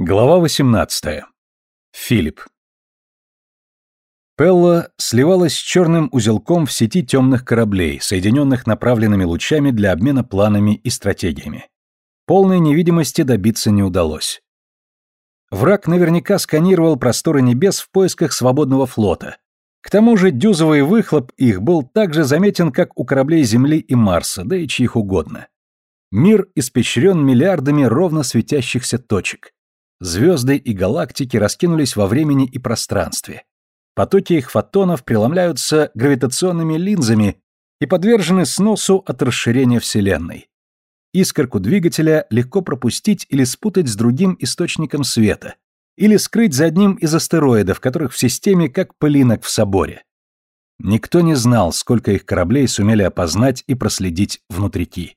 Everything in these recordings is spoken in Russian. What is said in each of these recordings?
Глава 18. Филипп. Пелла сливалась с черным узелком в сети темных кораблей, соединенных направленными лучами для обмена планами и стратегиями. Полной невидимости добиться не удалось. Враг наверняка сканировал просторы небес в поисках свободного флота. К тому же дюзовый выхлоп их был так же заметен, как у кораблей Земли и Марса, да и чьих угодно. Мир испещрен миллиардами ровно светящихся точек. Звезды и галактики раскинулись во времени и пространстве. Потоки их фотонов преломляются гравитационными линзами и подвержены сносу от расширения Вселенной. Искорку двигателя легко пропустить или спутать с другим источником света, или скрыть за одним из астероидов, которых в системе как пылинок в соборе. Никто не знал, сколько их кораблей сумели опознать и проследить внутрики.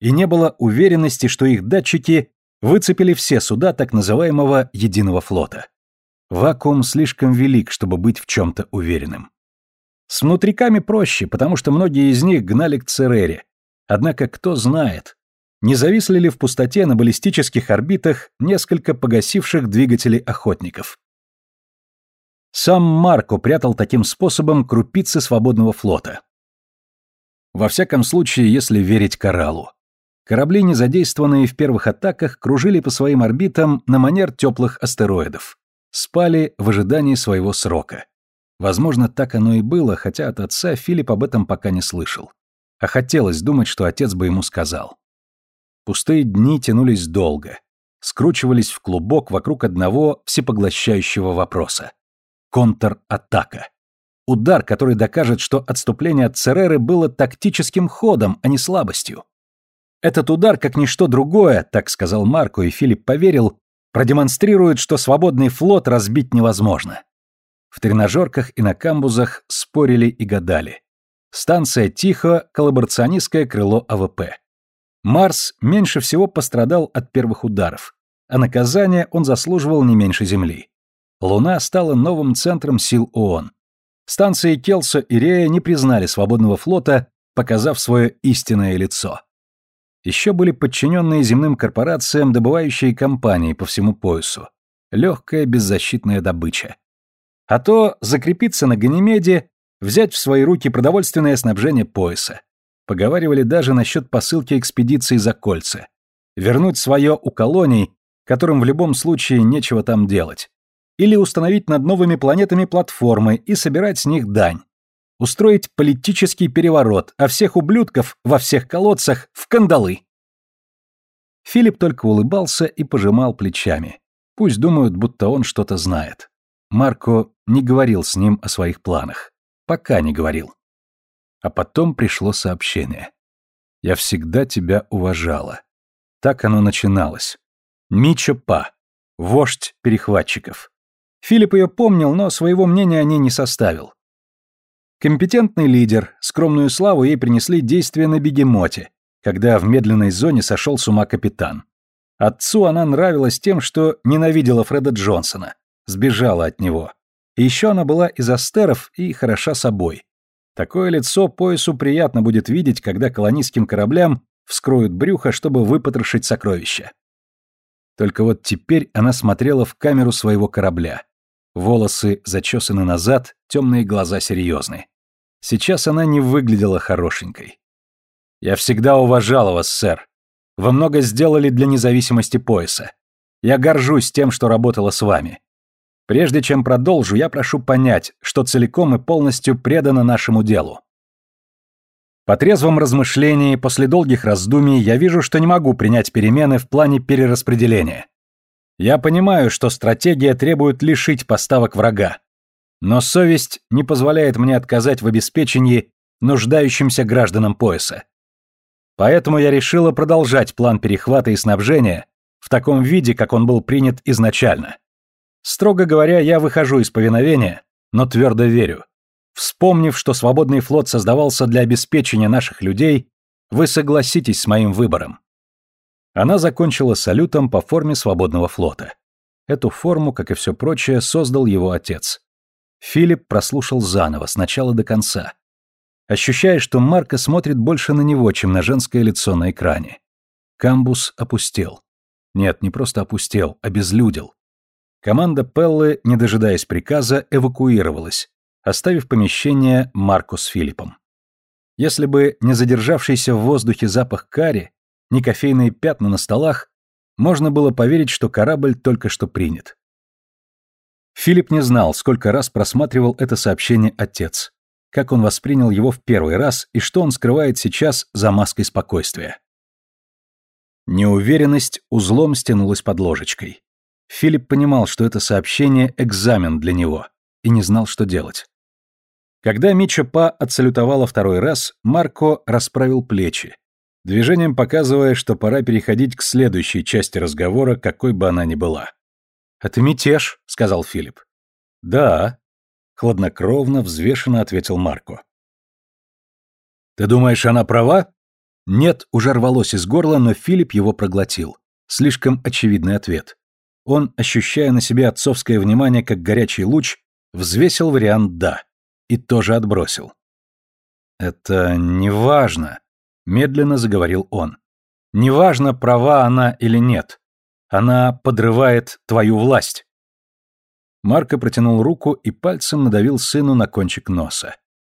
И не было уверенности, что их датчики выцепили все суда так называемого «единого флота». Вакуум слишком велик, чтобы быть в чем-то уверенным. С внутриками проще, потому что многие из них гнали к Церере. Однако кто знает, не зависли ли в пустоте на баллистических орбитах несколько погасивших двигателей охотников. Сам Марко прятал таким способом крупицы свободного флота. Во всяком случае, если верить Кораллу. Корабли, не задействованные в первых атаках, кружили по своим орбитам на манер теплых астероидов. Спали в ожидании своего срока. Возможно, так оно и было, хотя от отца Филипп об этом пока не слышал. А хотелось думать, что отец бы ему сказал. Пустые дни тянулись долго. Скручивались в клубок вокруг одного всепоглощающего вопроса. Контр-атака. Удар, который докажет, что отступление от Цереры было тактическим ходом, а не слабостью. Этот удар, как ничто другое, так сказал Марко, и Филипп поверил, продемонстрирует, что свободный флот разбить невозможно. В тренажерках и на камбузах спорили и гадали. Станция Тихо, коллаборационистское крыло АВП. Марс меньше всего пострадал от первых ударов, а наказание он заслуживал не меньше Земли. Луна стала новым центром сил ООН. Станции Келсо и Рея не признали свободного флота, показав свое истинное лицо. Еще были подчиненные земным корпорациям добывающие компании по всему поясу. Легкая беззащитная добыча. А то закрепиться на Ганимеде, взять в свои руки продовольственное снабжение пояса. Поговаривали даже насчет посылки экспедиции за кольца. Вернуть свое у колоний, которым в любом случае нечего там делать. Или установить над новыми планетами платформы и собирать с них дань устроить политический переворот, а всех ублюдков во всех колодцах в кандалы. Филипп только улыбался и пожимал плечами. Пусть думают, будто он что-то знает. Марко не говорил с ним о своих планах. Пока не говорил. А потом пришло сообщение. «Я всегда тебя уважала». Так оно начиналось. Мичо Па, вождь перехватчиков. Филипп ее помнил, но своего мнения о ней не составил. Компетентный лидер, скромную славу ей принесли действия на бегемоте, когда в медленной зоне сошел с ума капитан. Отцу она нравилась тем, что ненавидела Фреда Джонсона, сбежала от него. Еще она была из астеров и хороша собой. Такое лицо поясу приятно будет видеть, когда колонистским кораблям вскроют брюхо, чтобы выпотрошить сокровища. Только вот теперь она смотрела в камеру своего корабля. Волосы зачесаны назад, темные глаза серьезны. Сейчас она не выглядела хорошенькой. «Я всегда уважала вас, сэр. Вы много сделали для независимости пояса. Я горжусь тем, что работала с вами. Прежде чем продолжу, я прошу понять, что целиком и полностью предана нашему делу. По трезвом размышлении, после долгих раздумий, я вижу, что не могу принять перемены в плане перераспределения. Я понимаю, что стратегия требует лишить поставок врага. Но совесть не позволяет мне отказать в обеспечении нуждающимся гражданам пояса. Поэтому я решила продолжать план перехвата и снабжения в таком виде, как он был принят изначально. Строго говоря, я выхожу из повиновения, но твердо верю. Вспомнив, что свободный флот создавался для обеспечения наших людей, вы согласитесь с моим выбором. Она закончила салютом по форме свободного флота. Эту форму, как и все прочее, создал его отец. Филипп прослушал заново, с начала до конца. Ощущая, что Марко смотрит больше на него, чем на женское лицо на экране. Камбус опустел. Нет, не просто опустел, обезлюдил. Команда Пеллы, не дожидаясь приказа, эвакуировалась, оставив помещение Марку с Филиппом. Если бы не задержавшийся в воздухе запах кари, не кофейные пятна на столах, можно было поверить, что корабль только что принят. Филипп не знал, сколько раз просматривал это сообщение отец, как он воспринял его в первый раз и что он скрывает сейчас за маской спокойствия. Неуверенность узлом стянулась под ложечкой. Филипп понимал, что это сообщение – экзамен для него, и не знал, что делать. Когда Мича Па отсалютовала второй раз, Марко расправил плечи, движением показывая, что пора переходить к следующей части разговора, какой бы она ни была. «Это мятеж», — сказал Филипп. «Да», — хладнокровно, взвешенно ответил Марко. «Ты думаешь, она права?» «Нет» уже рвалось из горла, но Филипп его проглотил. Слишком очевидный ответ. Он, ощущая на себе отцовское внимание как горячий луч, взвесил вариант «да» и тоже отбросил. «Это неважно», — медленно заговорил он. «Неважно, права она или нет. Она подрывает твою власть». Марко протянул руку и пальцем надавил сыну на кончик носа.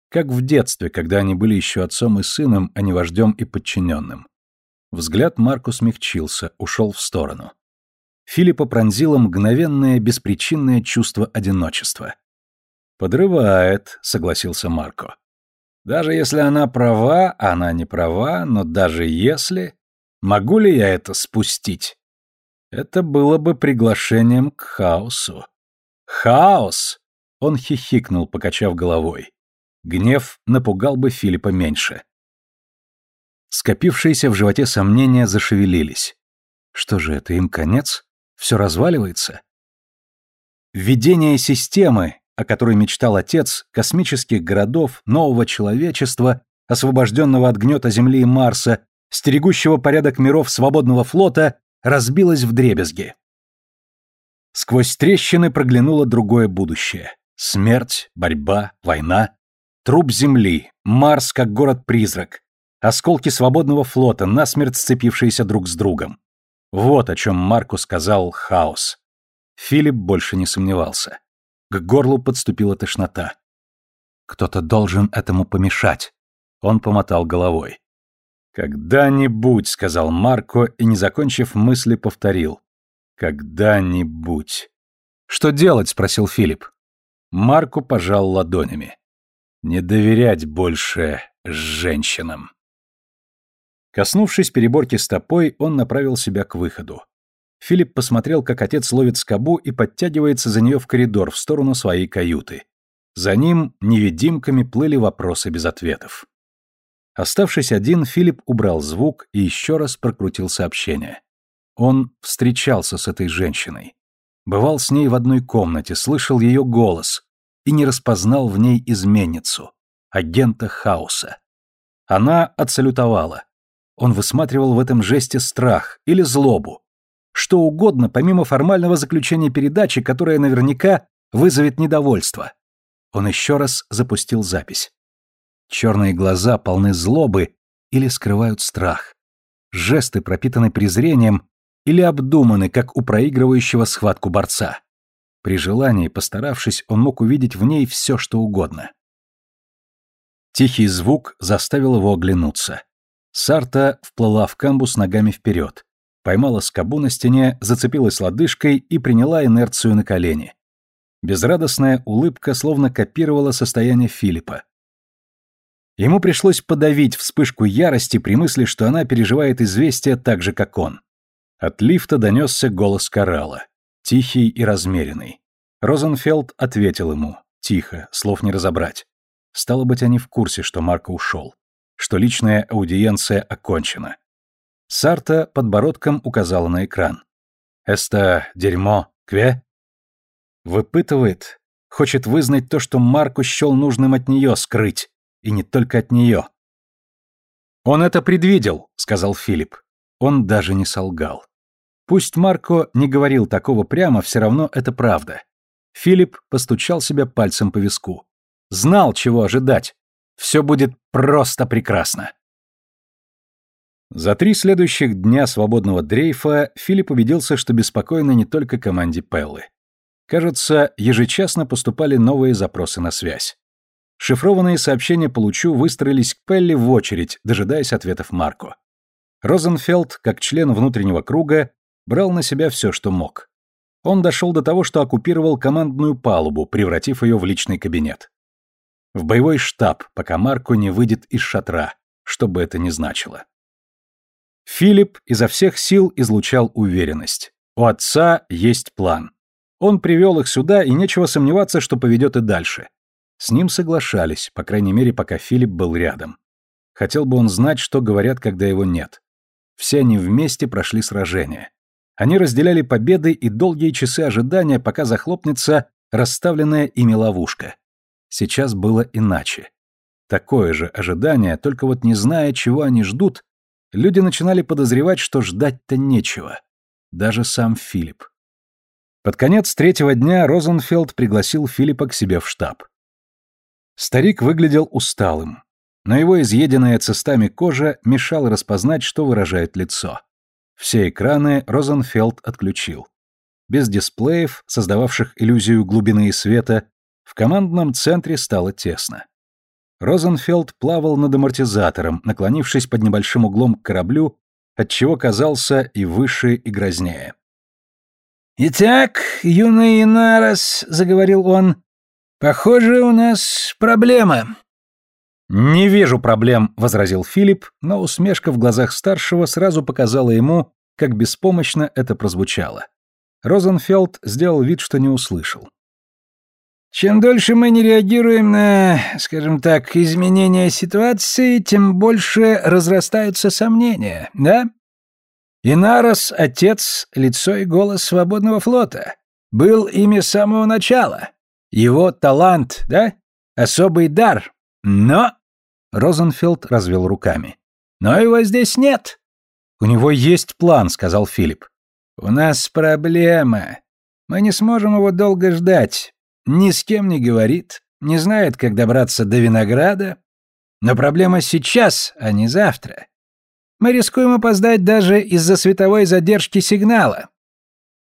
Как в детстве, когда они были еще отцом и сыном, а не вождем и подчиненным. Взгляд Марку смягчился, ушел в сторону. Филиппа пронзило мгновенное, беспричинное чувство одиночества. «Подрывает», — согласился Марко. «Даже если она права, она не права, но даже если... Могу ли я это спустить?» Это было бы приглашением к хаосу. «Хаос!» — он хихикнул, покачав головой. Гнев напугал бы Филиппа меньше. Скопившиеся в животе сомнения зашевелились. Что же это, им конец? Все разваливается? Введение системы, о которой мечтал отец, космических городов, нового человечества, освобожденного от гнета Земли и Марса, стерегущего порядок миров свободного флота, разбилось в дребезги. Сквозь трещины проглянуло другое будущее. Смерть, борьба, война. Труп Земли, Марс как город-призрак, осколки свободного флота, насмерть сцепившиеся друг с другом. Вот о чем Марку сказал хаос. Филипп больше не сомневался. К горлу подступила тошнота. Кто-то должен этому помешать. Он помотал головой. «Когда-нибудь», — сказал Марко и, не закончив мысли, повторил. «Когда-нибудь». «Что делать?» — спросил Филипп. Марко пожал ладонями. Не доверять больше женщинам. Коснувшись переборки стопой, он направил себя к выходу. Филипп посмотрел, как отец ловит скобу и подтягивается за нее в коридор в сторону своей каюты. За ним невидимками плыли вопросы без ответов. Оставшись один, Филипп убрал звук и еще раз прокрутил сообщение. Он встречался с этой женщиной. Бывал с ней в одной комнате, слышал ее голос, и не распознал в ней изменницу, агента хаоса. Она отсалютовала. Он высматривал в этом жесте страх или злобу. Что угодно, помимо формального заключения передачи, которая наверняка вызовет недовольство. Он еще раз запустил запись. Черные глаза полны злобы или скрывают страх. Жесты пропитаны презрением или обдуманы, как у проигрывающего схватку борца. При желании, постаравшись, он мог увидеть в ней все, что угодно. Тихий звук заставил его оглянуться. Сарта вплыла в камбус ногами вперед, поймала скобу на стене, зацепилась лодыжкой и приняла инерцию на колени. Безрадостная улыбка словно копировала состояние Филиппа. Ему пришлось подавить вспышку ярости при мысли, что она переживает известие так же, как он. От лифта донесся голос Коралла тихий и размеренный. Розенфелд ответил ему, тихо, слов не разобрать. Стало быть, они в курсе, что Марко ушел, что личная аудиенция окончена. Сарта подбородком указала на экран. «Эста дерьмо, кве?» Выпытывает, хочет вызнать то, что Марку счел нужным от нее скрыть, и не только от нее. «Он это предвидел», — сказал Филипп. Он даже не солгал. Пусть Марко не говорил такого прямо, все равно это правда. Филипп постучал себя пальцем по виску. Знал, чего ожидать. Все будет просто прекрасно. За три следующих дня свободного дрейфа Филипп убедился, что беспокойно не только команде Пеллы. Кажется, ежечасно поступали новые запросы на связь. Шифрованные сообщения по лучу выстроились к Пелли в очередь, дожидаясь ответов Марко. Розенфелд, как член внутреннего круга, брал на себя все, что мог. Он дошел до того, что оккупировал командную палубу, превратив ее в личный кабинет. В боевой штаб, пока Марко не выйдет из шатра, что бы это ни значило. Филипп изо всех сил излучал уверенность. У отца есть план. Он привел их сюда, и нечего сомневаться, что поведет и дальше. С ним соглашались, по крайней мере, пока Филипп был рядом. Хотел бы он знать, что говорят, когда его нет. Все они вместе прошли сражение. Они разделяли победы и долгие часы ожидания, пока захлопнется расставленная ими ловушка. Сейчас было иначе. Такое же ожидание, только вот не зная, чего они ждут, люди начинали подозревать, что ждать-то нечего. Даже сам Филипп. Под конец третьего дня Розенфелд пригласил Филиппа к себе в штаб. Старик выглядел усталым, но его изъеденная цистами кожа мешала распознать, что выражает лицо. Все экраны Розенфелд отключил. Без дисплеев, создававших иллюзию глубины и света, в командном центре стало тесно. Розенфелд плавал над амортизатором, наклонившись под небольшим углом к кораблю, отчего казался и выше, и грознее. «Итак, юный Инарос», — заговорил он, — «похоже, у нас проблема». «Не вижу проблем», — возразил Филипп, но усмешка в глазах старшего сразу показала ему, как беспомощно это прозвучало. Розенфелд сделал вид, что не услышал. Чем дольше мы не реагируем на, скажем так, изменения ситуации, тем больше разрастаются сомнения, да? Инарос — отец, лицо и голос свободного флота. Был ими с самого начала. Его талант, да? Особый дар. Но... Розенфелд развел руками. Но его здесь нет. У него есть план, сказал Филипп. У нас проблема. Мы не сможем его долго ждать. Ни с кем не говорит, не знает, как добраться до винограда. Но проблема сейчас, а не завтра. Мы рискуем опоздать даже из-за световой задержки сигнала.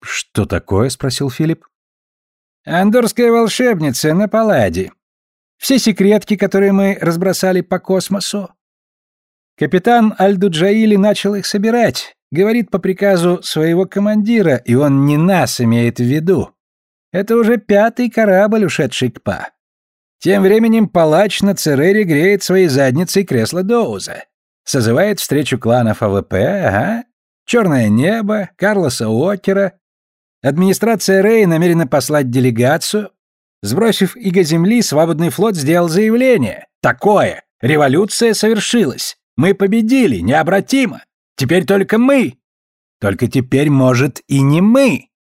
Что такое? спросил Филипп. Эндорская волшебница на Палладе. Все секретки, которые мы разбросали по космосу. Капитан Альдуджаили начал их собирать. Говорит по приказу своего командира, и он не нас имеет в виду. Это уже пятый корабль, ушедший к Па. Тем временем палач на Церере греет своей задницей кресло Доуза. Созывает встречу кланов АВП, ага. Черное небо, Карлоса Уокера. Администрация Рэй намерена послать делегацию. Сбросив иго земли, свободный флот сделал заявление. Такое! Революция совершилась. Мы победили, необратимо. Теперь только мы. Только теперь, может, и не мы.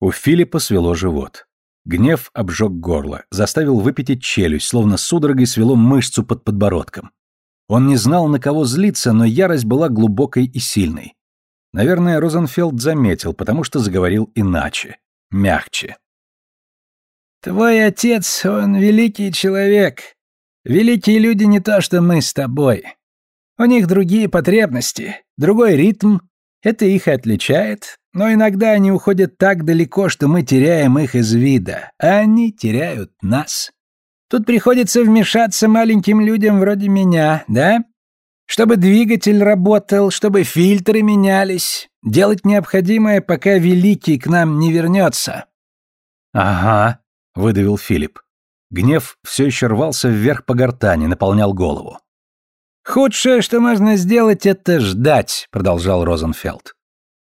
У Филиппа свело живот. Гнев обжег горло, заставил выпятить челюсть, словно судорогой свело мышцу под подбородком. Он не знал, на кого злиться, но ярость была глубокой и сильной. Наверное, Розенфелд заметил, потому что заговорил иначе, мягче. «Твой отец, он великий человек. Великие люди не то, что мы с тобой. У них другие потребности, другой ритм. Это их отличает, но иногда они уходят так далеко, что мы теряем их из вида, а они теряют нас. Тут приходится вмешаться маленьким людям вроде меня, да? Чтобы двигатель работал, чтобы фильтры менялись, делать необходимое, пока Великий к нам не вернется». «Ага», — выдавил Филипп. Гнев все еще рвался вверх по гортани, наполнял голову. «Худшее, что можно сделать, это ждать», — продолжал Розенфелд.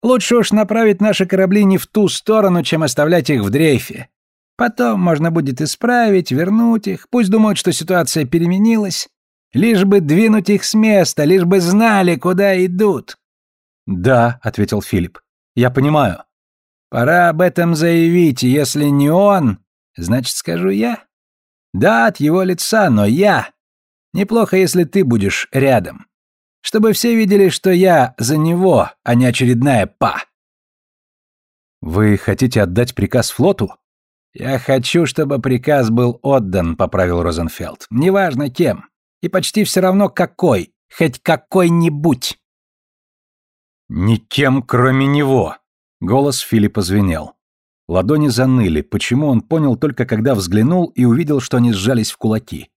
Лучше уж направить наши корабли не в ту сторону, чем оставлять их в дрейфе. Потом можно будет исправить, вернуть их, пусть думают, что ситуация переменилась, лишь бы двинуть их с места, лишь бы знали, куда идут. Да, ответил Филипп. Я понимаю. Пора об этом заявить, если не он, значит, скажу я. Да, от его лица, но я. Неплохо, если ты будешь рядом чтобы все видели, что я за него, а не очередная па. Вы хотите отдать приказ флоту? Я хочу, чтобы приказ был отдан, поправил Розенфелд. Неважно кем. И почти все равно какой. Хоть какой-нибудь. Никем, кроме него. Голос Филиппа звенел. Ладони заныли, почему он понял только когда взглянул и увидел, что они сжались в кулаки.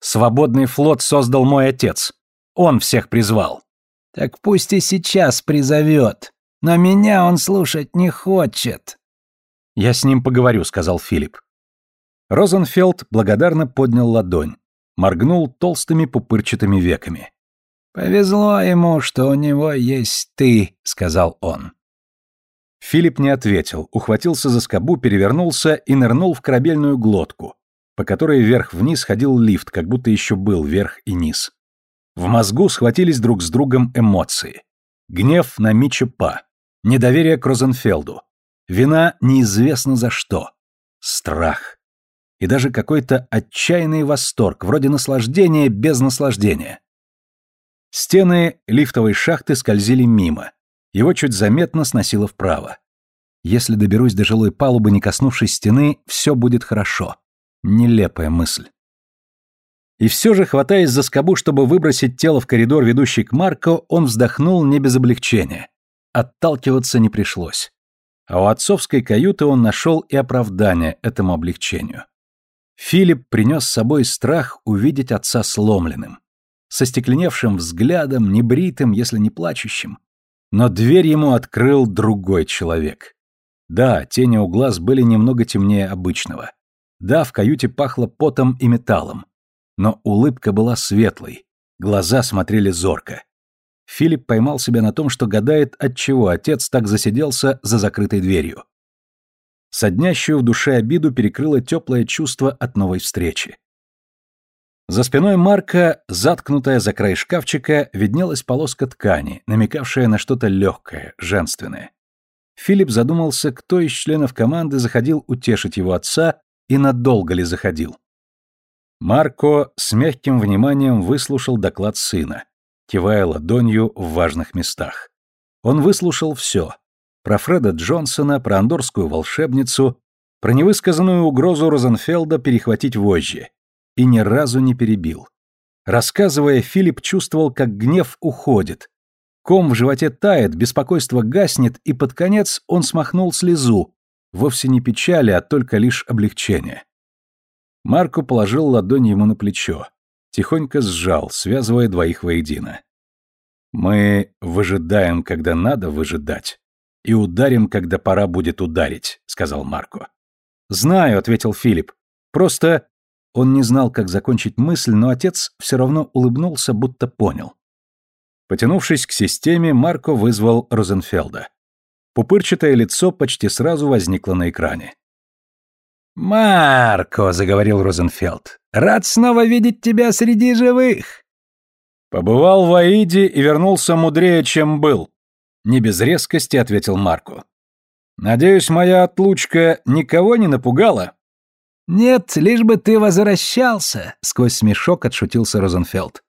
Свободный флот создал мой отец. Он всех призвал. Так пусть и сейчас призовет. Но меня он слушать не хочет. Я с ним поговорю, сказал Филипп. Розенфелд благодарно поднял ладонь, моргнул толстыми пупырчатыми веками. «Повезло ему, что у него есть ты», — сказал он. Филипп не ответил, ухватился за скобу, перевернулся и нырнул в корабельную глотку, по которой вверх-вниз ходил лифт, как будто еще был верх и низ. В мозгу схватились друг с другом эмоции. Гнев на Мича Па, недоверие к Розенфелду, вина неизвестно за что, страх и даже какой-то отчаянный восторг, вроде наслаждения без наслаждения. Стены лифтовой шахты скользили мимо, его чуть заметно сносило вправо. Если доберусь до жилой палубы, не коснувшись стены, все будет хорошо. Нелепая мысль. И все же, хватаясь за скобу, чтобы выбросить тело в коридор, ведущий к Марко, он вздохнул не без облегчения. Отталкиваться не пришлось. А у отцовской каюты он нашел и оправдание этому облегчению. Филипп принес с собой страх увидеть отца сломленным. Со стекленевшим взглядом, небритым, если не плачущим. Но дверь ему открыл другой человек. Да, тени у глаз были немного темнее обычного. Да, в каюте пахло потом и металлом. Но улыбка была светлой, глаза смотрели зорко. Филипп поймал себя на том, что гадает, отчего отец так засиделся за закрытой дверью. Соднящую в душе обиду перекрыло теплое чувство от новой встречи. За спиной Марка, заткнутая за край шкафчика, виднелась полоска ткани, намекавшая на что-то легкое, женственное. Филипп задумался, кто из членов команды заходил утешить его отца и надолго ли заходил. Марко с мягким вниманием выслушал доклад сына, кивая ладонью в важных местах. Он выслушал все. Про Фреда Джонсона, про андорскую волшебницу, про невысказанную угрозу Розенфелда перехватить вожжи, и ни разу не перебил. Рассказывая, Филипп чувствовал, как гнев уходит. Ком в животе тает, беспокойство гаснет, и под конец он смахнул слезу, вовсе не печали, а только лишь облегчение. Марко положил ладонь ему на плечо, тихонько сжал, связывая двоих воедино. «Мы выжидаем, когда надо выжидать, и ударим, когда пора будет ударить», — сказал Марко. «Знаю», — ответил Филипп. «Просто он не знал, как закончить мысль, но отец все равно улыбнулся, будто понял. Потянувшись к системе, Марко вызвал Розенфелда. Пупырчатое лицо почти сразу возникло на экране. «Марко», — заговорил Розенфелд, — «рад снова видеть тебя среди живых». «Побывал в Аиде и вернулся мудрее, чем был», — не без резкости ответил Марко. «Надеюсь, моя отлучка никого не напугала?» «Нет, лишь бы ты возвращался», — сквозь смешок отшутился Розенфелд.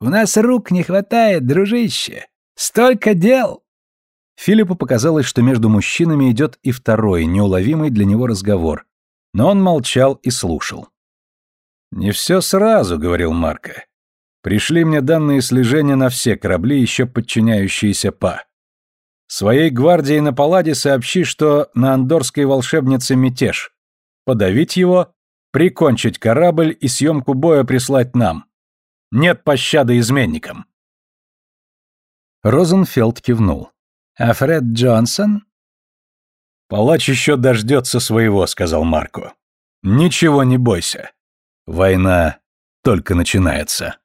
«У нас рук не хватает, дружище. Столько дел!» Филиппу показалось, что между мужчинами идет и второй, неуловимый для него разговор. Но он молчал и слушал. «Не все сразу», — говорил Марко. «Пришли мне данные слежения на все корабли, еще подчиняющиеся ПА. Своей гвардии на Палладе сообщи, что на андорской волшебнице мятеж подавить его, прикончить корабль и съемку боя прислать нам. Нет пощады изменникам. Розенфелд кивнул. «А Фред Джонсон?» «Палач еще дождется своего», — сказал Марко. «Ничего не бойся. Война только начинается».